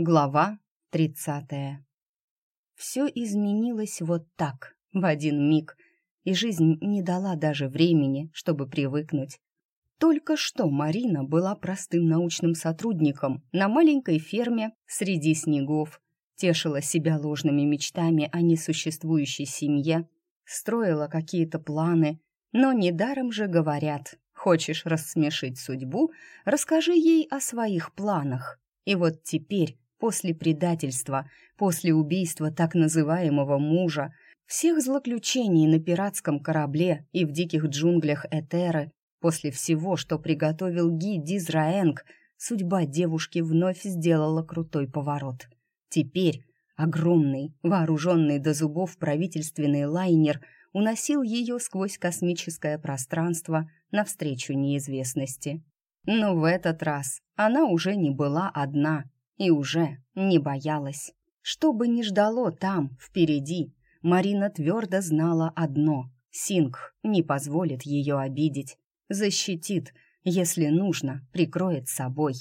Глава тридцатая. Все изменилось вот так, в один миг, и жизнь не дала даже времени, чтобы привыкнуть. Только что Марина была простым научным сотрудником на маленькой ферме среди снегов, тешила себя ложными мечтами о несуществующей семье, строила какие-то планы, но недаром же говорят, хочешь рассмешить судьбу, расскажи ей о своих планах. И вот теперь После предательства, после убийства так называемого мужа, всех злоключений на пиратском корабле и в диких джунглях Этеры, после всего, что приготовил Ги Дизраэнг, судьба девушки вновь сделала крутой поворот. Теперь огромный, вооруженный до зубов правительственный лайнер уносил ее сквозь космическое пространство навстречу неизвестности. Но в этот раз она уже не была одна — и уже не боялась. Что бы ни ждало там, впереди, Марина твердо знала одно — Сингх не позволит ее обидеть, защитит, если нужно, прикроет собой.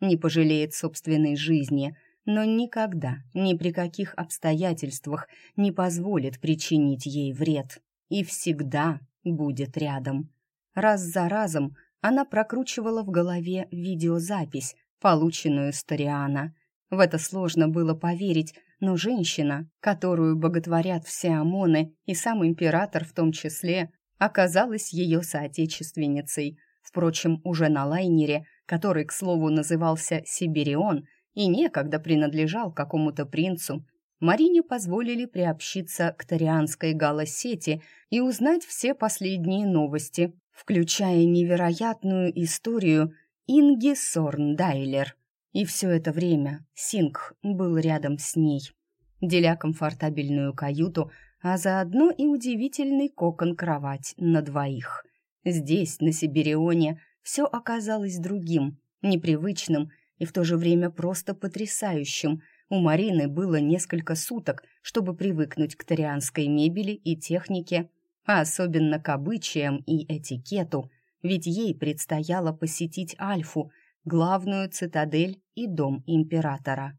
Не пожалеет собственной жизни, но никогда, ни при каких обстоятельствах не позволит причинить ей вред. И всегда будет рядом. Раз за разом она прокручивала в голове видеозапись, полученную с Ториана. В это сложно было поверить, но женщина, которую боготворят все ОМОНы и сам император в том числе, оказалась ее соотечественницей. Впрочем, уже на лайнере, который, к слову, назывался «Сибирион» и некогда принадлежал какому-то принцу, Марине позволили приобщиться к тарианской галосети и узнать все последние новости, включая невероятную историю Инги Сорндайлер. И все это время Сингх был рядом с ней, деля комфортабельную каюту, а заодно и удивительный кокон-кровать на двоих. Здесь, на Сибирионе, все оказалось другим, непривычным и в то же время просто потрясающим. У Марины было несколько суток, чтобы привыкнуть к тарианской мебели и технике, а особенно к обычаям и этикету – ведь ей предстояло посетить Альфу, главную цитадель и дом императора.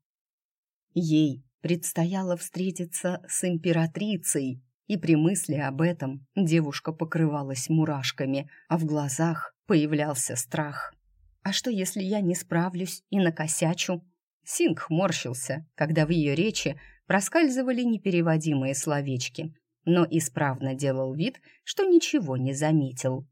Ей предстояло встретиться с императрицей, и при мысли об этом девушка покрывалась мурашками, а в глазах появлялся страх. «А что, если я не справлюсь и накосячу?» Сингх морщился, когда в ее речи проскальзывали непереводимые словечки, но исправно делал вид, что ничего не заметил.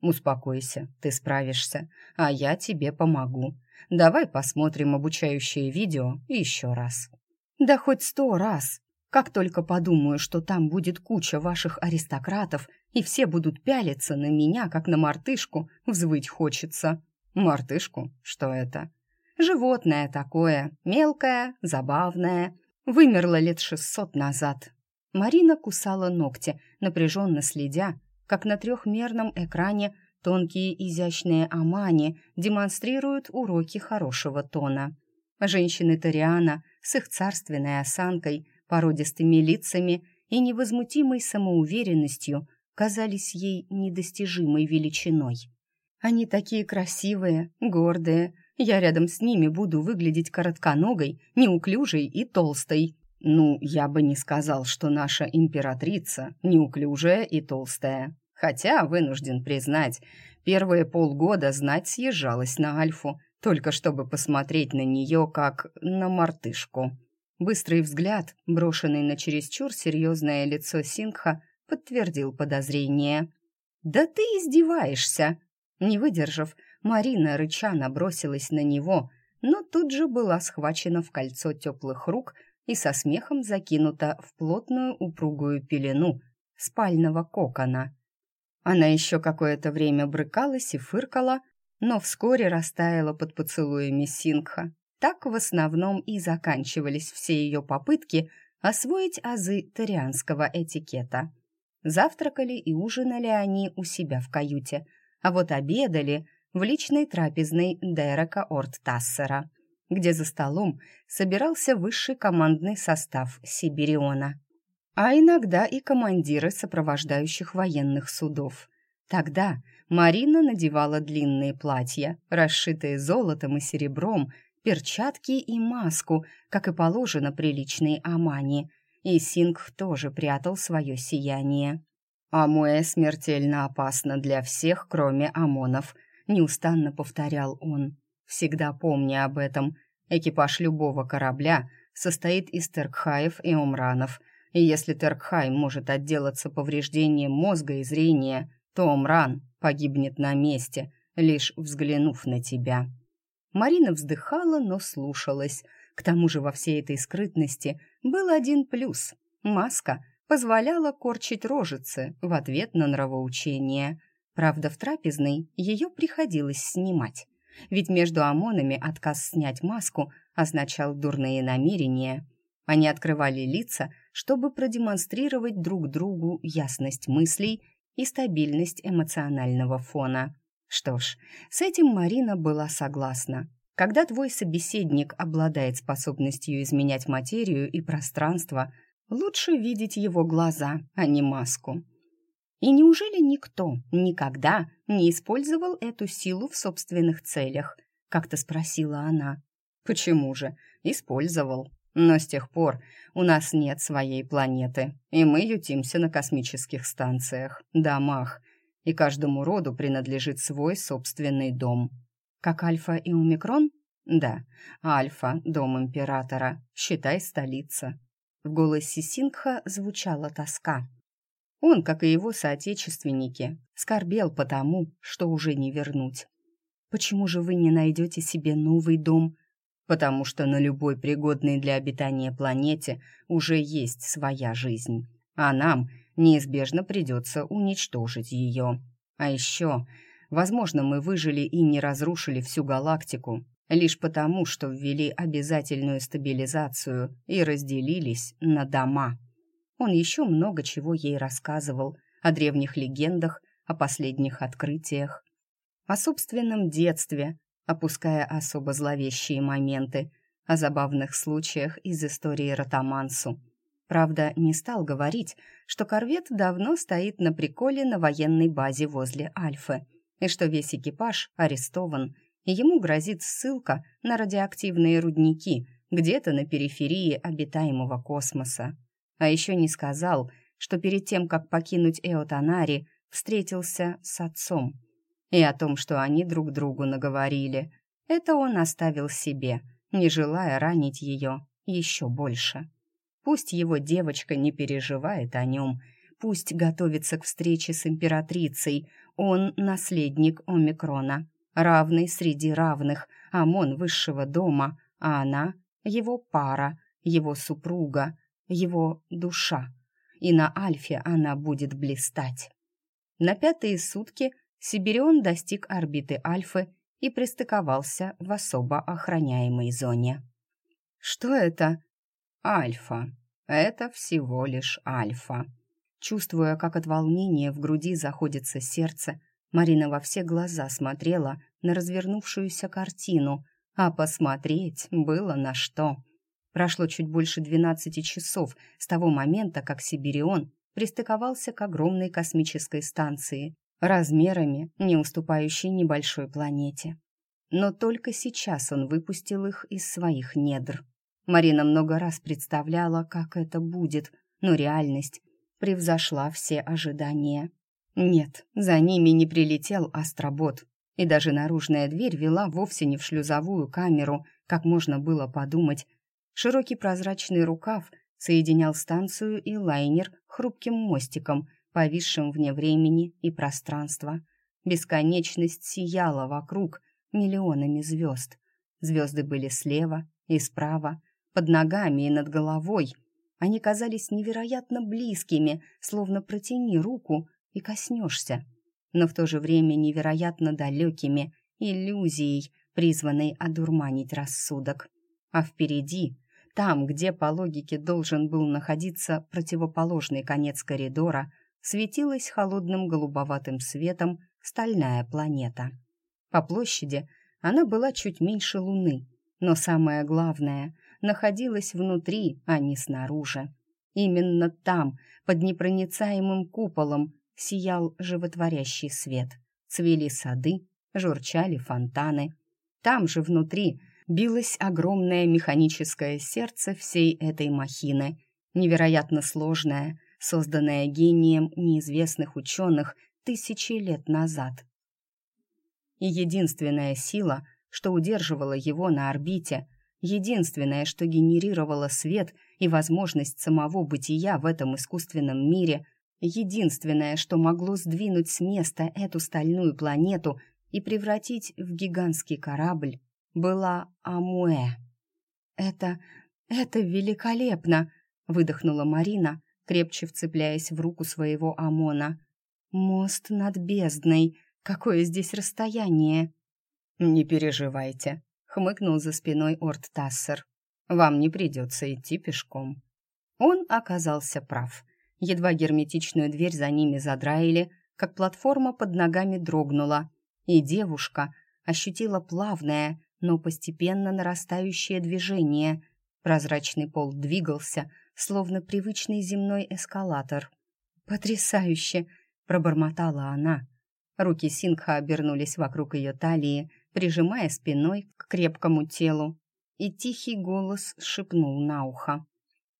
«Успокойся, ты справишься, а я тебе помогу. Давай посмотрим обучающее видео еще раз». «Да хоть сто раз. Как только подумаю, что там будет куча ваших аристократов, и все будут пялиться на меня, как на мартышку, взвыть хочется». «Мартышку? Что это?» «Животное такое, мелкое, забавное. Вымерло лет шестьсот назад». Марина кусала ногти, напряженно следя, как на трехмерном экране тонкие изящные амани демонстрируют уроки хорошего тона. Женщины Ториана с их царственной осанкой, породистыми лицами и невозмутимой самоуверенностью казались ей недостижимой величиной. Они такие красивые, гордые. Я рядом с ними буду выглядеть коротконогой, неуклюжей и толстой. Ну, я бы не сказал, что наша императрица неуклюжая и толстая. Хотя, вынужден признать, первые полгода знать съезжалась на Альфу, только чтобы посмотреть на нее как на мартышку. Быстрый взгляд, брошенный на чересчур серьезное лицо Сингха, подтвердил подозрение. «Да ты издеваешься!» Не выдержав, Марина рыча набросилась на него, но тут же была схвачена в кольцо теплых рук и со смехом закинута в плотную упругую пелену спального кокона. Она еще какое-то время брыкалась и фыркала, но вскоре растаяла под поцелуями Сингха. Так в основном и заканчивались все ее попытки освоить азы тарианского этикета. Завтракали и ужинали они у себя в каюте, а вот обедали в личной трапезной Дерека Орт-Тассера, где за столом собирался высший командный состав Сибириона а иногда и командиры сопровождающих военных судов. Тогда Марина надевала длинные платья, расшитые золотом и серебром, перчатки и маску, как и положено приличной Амани. И Сингх тоже прятал свое сияние. «Амуэ смертельно опасно для всех, кроме Амонов», — неустанно повторял он. «Всегда помни об этом. Экипаж любого корабля состоит из Теркхаев и Умранов, и если Теркхай может отделаться повреждением мозга и зрения, то Умран погибнет на месте, лишь взглянув на тебя». Марина вздыхала, но слушалась. К тому же во всей этой скрытности был один плюс. Маска позволяла корчить рожицы в ответ на нравоучение. Правда, в трапезной ее приходилось снимать. Ведь между ОМОНами отказ снять маску означал дурные намерения. Они открывали лица, чтобы продемонстрировать друг другу ясность мыслей и стабильность эмоционального фона. Что ж, с этим Марина была согласна. Когда твой собеседник обладает способностью изменять материю и пространство, лучше видеть его глаза, а не маску. И неужели никто никогда не использовал эту силу в собственных целях? Как-то спросила она. Почему же? Использовал. Но с тех пор у нас нет своей планеты, и мы ютимся на космических станциях, домах, и каждому роду принадлежит свой собственный дом. Как Альфа и Омикрон? Да, Альфа — дом императора, считай столица. В голосе Сингха звучала тоска. Он, как и его соотечественники, скорбел по тому, что уже не вернуть. «Почему же вы не найдете себе новый дом?» «Потому что на любой пригодной для обитания планете уже есть своя жизнь, а нам неизбежно придется уничтожить ее. А еще, возможно, мы выжили и не разрушили всю галактику лишь потому, что ввели обязательную стабилизацию и разделились на дома. Он еще много чего ей рассказывал о древних легендах, о последних открытиях, о собственном детстве, опуская особо зловещие моменты, о забавных случаях из истории Ротамансу, Правда, не стал говорить, что корвет давно стоит на приколе на военной базе возле Альфы, и что весь экипаж арестован, и ему грозит ссылка на радиоактивные рудники где-то на периферии обитаемого космоса. А еще не сказал, что перед тем, как покинуть Эотанари, встретился с отцом. И о том, что они друг другу наговорили. Это он оставил себе, не желая ранить ее еще больше. Пусть его девочка не переживает о нем, пусть готовится к встрече с императрицей. Он наследник Омикрона, равный среди равных, ОМОН высшего дома, а она — его пара, его супруга, его душа. И на Альфе она будет блистать. На пятые сутки Сибирион достиг орбиты Альфы и пристыковался в особо охраняемой зоне. «Что это?» «Альфа», это всего лишь альфа. Чувствуя, как от волнения в груди заходится сердце, Марина во все глаза смотрела на развернувшуюся картину, а посмотреть было на что. Прошло чуть больше двенадцати часов с того момента, как Сибирион пристыковался к огромной космической станции, размерами не уступающей небольшой планете. Но только сейчас он выпустил их из своих недр. Марина много раз представляла, как это будет, но реальность превзошла все ожидания. Нет, за ними не прилетел астробот, и даже наружная дверь вела вовсе не в шлюзовую камеру, как можно было подумать. Широкий прозрачный рукав соединял станцию и лайнер хрупким мостиком, повисшим вне времени и пространства. Бесконечность сияла вокруг миллионами звезд. Звезды были слева и справа, под ногами и над головой. Они казались невероятно близкими, словно протяни руку и коснешься, но в то же время невероятно далекими, иллюзией, призванной одурманить рассудок. А впереди, там, где по логике должен был находиться противоположный конец коридора, светилась холодным голубоватым светом стальная планета. По площади она была чуть меньше Луны, но самое главное — находилась внутри, а не снаружи. Именно там, под непроницаемым куполом, сиял животворящий свет. Цвели сады, журчали фонтаны. Там же внутри билось огромное механическое сердце всей этой махины, невероятно сложное, созданное гением неизвестных ученых тысячи лет назад. И единственная сила, что удерживала его на орбите, единственное, что генерировало свет и возможность самого бытия в этом искусственном мире, единственное, что могло сдвинуть с места эту стальную планету и превратить в гигантский корабль, была Амуэ. «Это... это великолепно!» — выдохнула Марина, крепче вцепляясь в руку своего Амона. «Мост над бездной! Какое здесь расстояние!» «Не переживайте», — хмыкнул за спиной Орт Тассер. «Вам не придется идти пешком». Он оказался прав. Едва герметичную дверь за ними задраили, как платформа под ногами дрогнула, и девушка ощутила плавное, но постепенно нарастающее движение. Прозрачный пол двигался, словно привычный земной эскалатор. «Потрясающе!» — пробормотала она. Руки Сингха обернулись вокруг ее талии, прижимая спиной к крепкому телу, и тихий голос шепнул на ухо.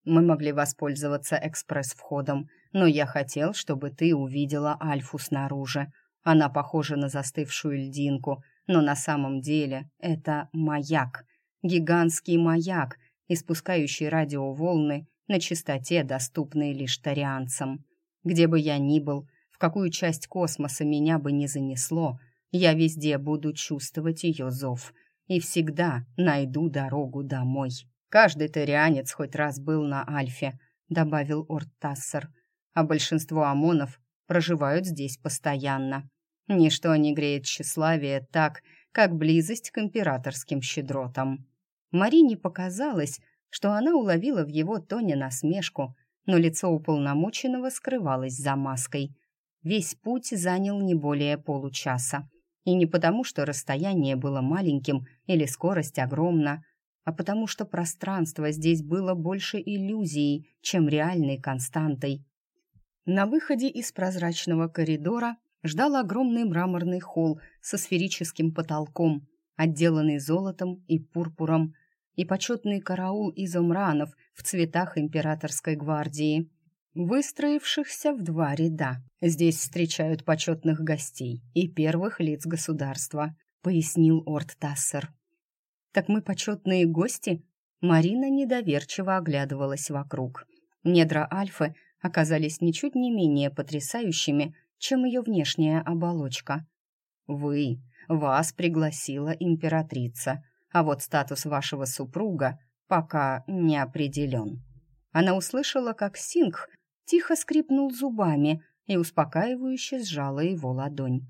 «Мы могли воспользоваться экспресс-входом, но я хотел, чтобы ты увидела Альфу снаружи. Она похожа на застывшую льдинку, но на самом деле это маяк, гигантский маяк, испускающий радиоволны на частоте, доступной лишь тарианцам. Где бы я ни был, в какую часть космоса меня бы не занесло, я везде буду чувствовать ее зов и всегда найду дорогу домой. Каждый тарианец хоть раз был на Альфе, добавил Орттассер, а большинство ОМОНов проживают здесь постоянно. Ничто не греет тщеславие так, как близость к императорским щедротам. Марине показалось, что она уловила в его тоне насмешку, но лицо уполномоченного скрывалось за маской. Весь путь занял не более получаса. И не потому, что расстояние было маленьким или скорость огромна, а потому что пространство здесь было больше иллюзией, чем реальной константой. На выходе из прозрачного коридора ждал огромный мраморный холл со сферическим потолком, отделанный золотом и пурпуром, и почетный караул из умранов в цветах императорской гвардии, выстроившихся в два ряда. Здесь встречают почетных гостей и первых лиц государства, пояснил Орд Тассер. Так мы почетные гости? Марина недоверчиво оглядывалась вокруг. Недра Альфы оказались ничуть не менее потрясающими, чем ее внешняя оболочка. «Вы, вас пригласила императрица, а вот статус вашего супруга пока не определен». Она услышала, как Сингх тихо скрипнул зубами и успокаивающе сжала его ладонь.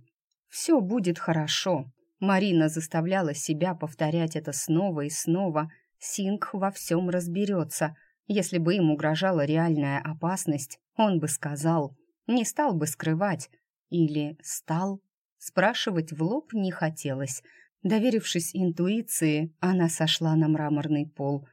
«Все будет хорошо». Марина заставляла себя повторять это снова и снова. Сингх во всем разберется. Если бы им угрожала реальная опасность, он бы сказал — не стал бы скрывать. Или стал? Спрашивать в лоб не хотелось. Доверившись интуиции, она сошла на мраморный пол.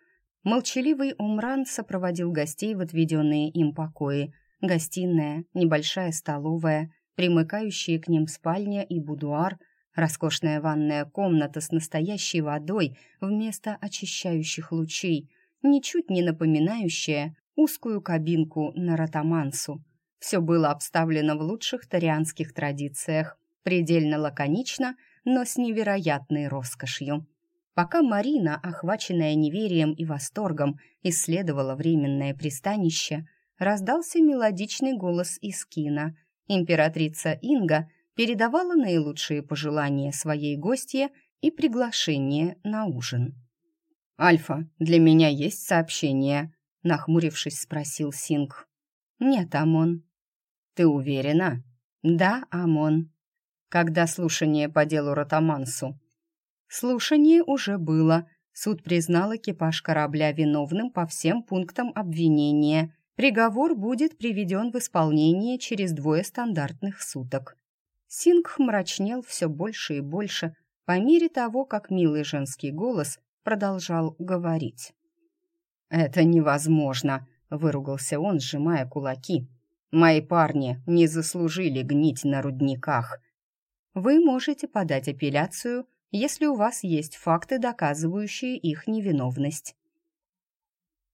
Молчаливый Умран сопроводил гостей в отведенные им покои. Гостиная, небольшая столовая, примыкающие к ним спальня и будуар, роскошная ванная комната с настоящей водой вместо очищающих лучей, ничуть не напоминающая узкую кабинку на ротамансу. Все было обставлено в лучших тарианских традициях, предельно лаконично, но с невероятной роскошью. Пока Марина, охваченная неверием и восторгом, исследовала временное пристанище, раздался мелодичный голос из кино. Императрица Инга передавала наилучшие пожелания своей гостье и приглашение на ужин. «Альфа, для меня есть сообщение?» — нахмурившись, спросил Синг. «Нет, Амон», «Ты уверена?» «Да, Амон». «Когда слушание по делу Ротамансу?» «Слушание уже было. Суд признал экипаж корабля виновным по всем пунктам обвинения. Приговор будет приведен в исполнение через двое стандартных суток». Сингх мрачнел все больше и больше, по мере того, как милый женский голос продолжал говорить. «Это невозможно!» — выругался он, сжимая кулаки Мои парни не заслужили гнить на рудниках. Вы можете подать апелляцию если у вас есть факты, доказывающие их невиновность.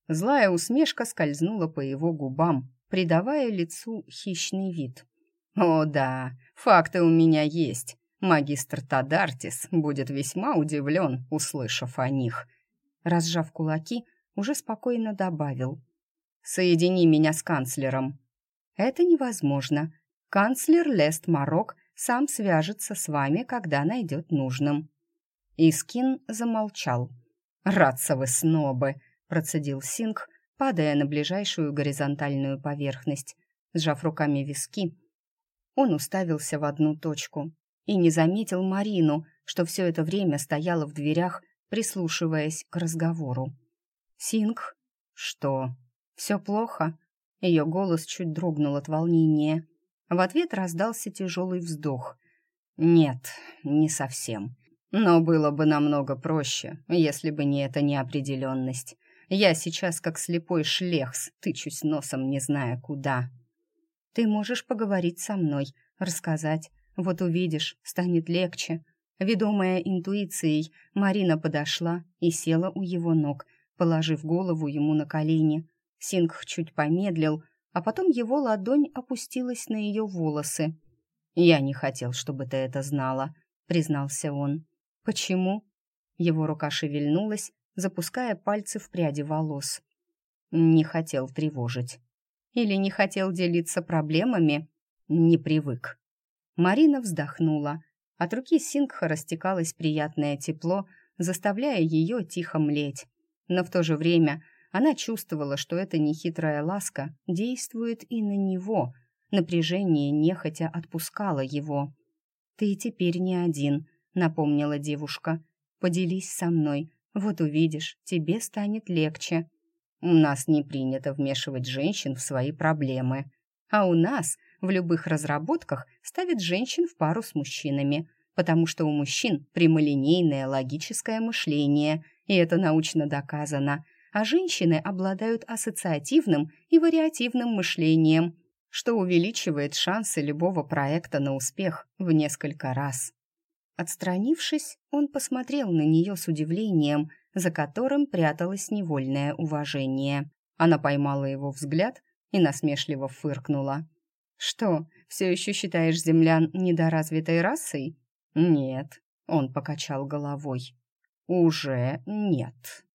Злая усмешка скользнула по его губам, придавая лицу хищный вид. «О да, факты у меня есть. Магистр Тадартис будет весьма удивлен, услышав о них». Разжав кулаки, уже спокойно добавил. «Соедини меня с канцлером». «Это невозможно. Канцлер Лест Марок сам свяжется с вами, когда найдет нужным». Искин замолчал. «Радца вы снобы!» — процедил Синг, падая на ближайшую горизонтальную поверхность. Сжав руками виски, он уставился в одну точку и не заметил Марину, что все это время стояла в дверях, прислушиваясь к разговору. «Синг? Что? Все плохо?» Ее голос чуть дрогнул от волнения. В ответ раздался тяжелый вздох. «Нет, не совсем. Но было бы намного проще, если бы не эта неопределенность. Я сейчас как слепой шлехс, тычусь носом, не зная куда». «Ты можешь поговорить со мной, рассказать. Вот увидишь, станет легче». Ведомая интуицией, Марина подошла и села у его ног, положив голову ему на колени. Сингх чуть помедлил, а потом его ладонь опустилась на ее волосы. «Я не хотел, чтобы ты это знала», — признался он. «Почему?» Его рука шевельнулась, запуская пальцы в пряди волос. «Не хотел тревожить». «Или не хотел делиться проблемами?» «Не привык». Марина вздохнула. От руки Сингха растекалось приятное тепло, заставляя ее тихо млеть но в то же время она чувствовала, что эта нехитрая ласка действует и на него. Напряжение нехотя отпускало его. «Ты теперь не один», — напомнила девушка. «Поделись со мной, вот увидишь, тебе станет легче». «У нас не принято вмешивать женщин в свои проблемы», а у нас в любых разработках ставят женщин в пару с мужчинами, потому что у мужчин прямолинейное логическое мышление, и это научно доказано, а женщины обладают ассоциативным и вариативным мышлением, что увеличивает шансы любого проекта на успех в несколько раз. Отстранившись, он посмотрел на нее с удивлением, за которым пряталось невольное уважение. Она поймала его взгляд и насмешливо фыркнула. «Что, все еще считаешь землян недоразвитой расой?» «Нет», — он покачал головой. «Уже нет».